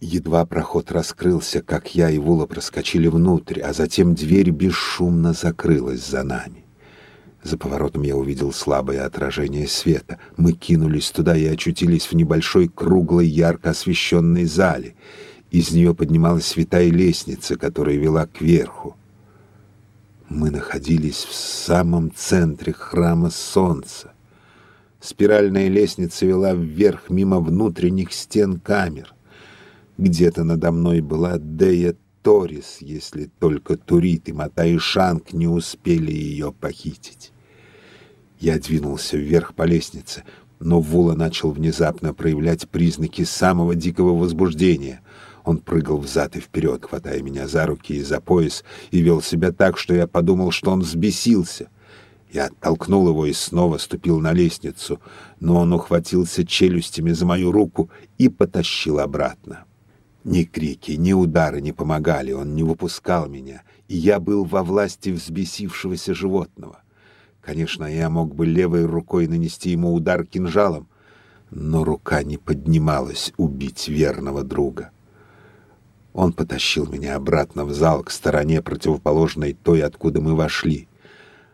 Едва проход раскрылся, как я и Вула проскочили внутрь, а затем дверь бесшумно закрылась за нами. За поворотом я увидел слабое отражение света. Мы кинулись туда и очутились в небольшой круглой ярко освещенной зале. Из нее поднималась святая лестница, которая вела кверху. Мы находились в самом центре храма солнца. Спиральная лестница вела вверх мимо внутренних стен камер. Где-то надо мной была Дея Торис, если только Турит и Матай Шанг не успели ее похитить. Я двинулся вверх по лестнице, но Вула начал внезапно проявлять признаки самого дикого возбуждения. Он прыгал взад и вперед, хватая меня за руки и за пояс, и вел себя так, что я подумал, что он взбесился. Я оттолкнул его и снова ступил на лестницу, но он ухватился челюстями за мою руку и потащил обратно. Ни крики, ни удары не помогали, он не выпускал меня, и я был во власти взбесившегося животного. Конечно, я мог бы левой рукой нанести ему удар кинжалом, но рука не поднималась убить верного друга. Он потащил меня обратно в зал к стороне противоположной той, откуда мы вошли.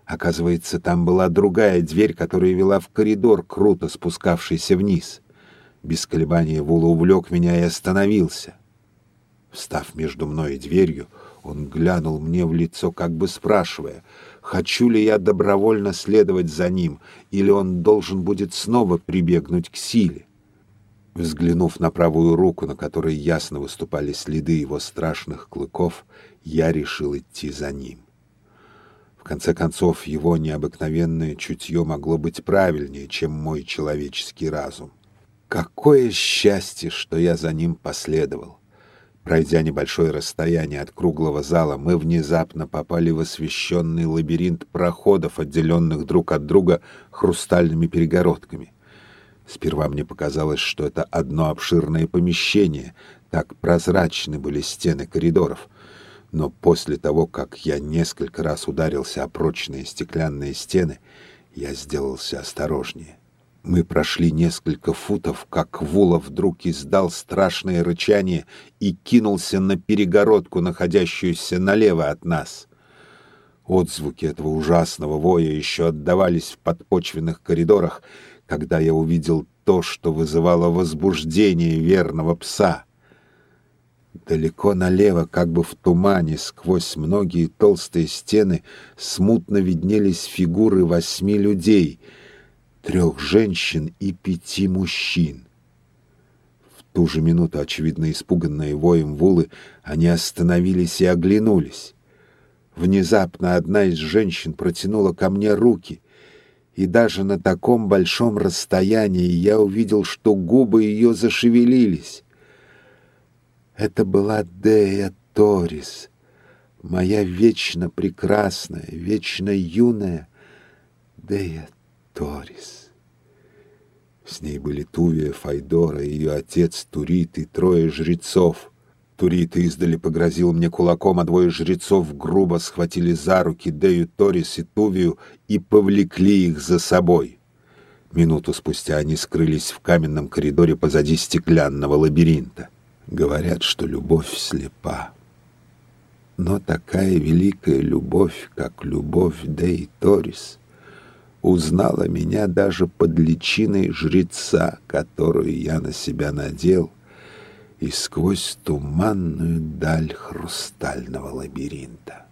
Оказывается, там была другая дверь, которая вела в коридор, круто спускавшийся вниз. Без колебания Вула увлек меня и остановился. Встав между мной и дверью, он глянул мне в лицо, как бы спрашивая, хочу ли я добровольно следовать за ним, или он должен будет снова прибегнуть к силе. Взглянув на правую руку, на которой ясно выступали следы его страшных клыков, я решил идти за ним. В конце концов, его необыкновенное чутье могло быть правильнее, чем мой человеческий разум. Какое счастье, что я за ним последовал! Пройдя небольшое расстояние от круглого зала, мы внезапно попали в освещенный лабиринт проходов, отделенных друг от друга хрустальными перегородками. Сперва мне показалось, что это одно обширное помещение, так прозрачны были стены коридоров. Но после того, как я несколько раз ударился о прочные стеклянные стены, я сделался осторожнее. Мы прошли несколько футов, как Вула вдруг издал страшное рычание и кинулся на перегородку, находящуюся налево от нас. Отзвуки этого ужасного воя еще отдавались в подпочвенных коридорах, когда я увидел то, что вызывало возбуждение верного пса. Далеко налево, как бы в тумане, сквозь многие толстые стены, смутно виднелись фигуры восьми людей — трех женщин и пяти мужчин. В ту же минуту, очевидно испуганные воем Вулы, они остановились и оглянулись. Внезапно одна из женщин протянула ко мне руки, и даже на таком большом расстоянии я увидел, что губы ее зашевелились. Это была Дея Торис, моя вечно прекрасная, вечно юная Дея Торис. С ней были Тувия, Файдора, ее отец, Турит и трое жрецов. Турит издали погрозил мне кулаком, а двое жрецов грубо схватили за руки Дею Торис и Тувию и повлекли их за собой. Минуту спустя они скрылись в каменном коридоре позади стеклянного лабиринта. Говорят, что любовь слепа. Но такая великая любовь, как любовь Деи Торис — узнала меня даже под личиной жреца, которую я на себя надел, и сквозь туманную даль хрустального лабиринта.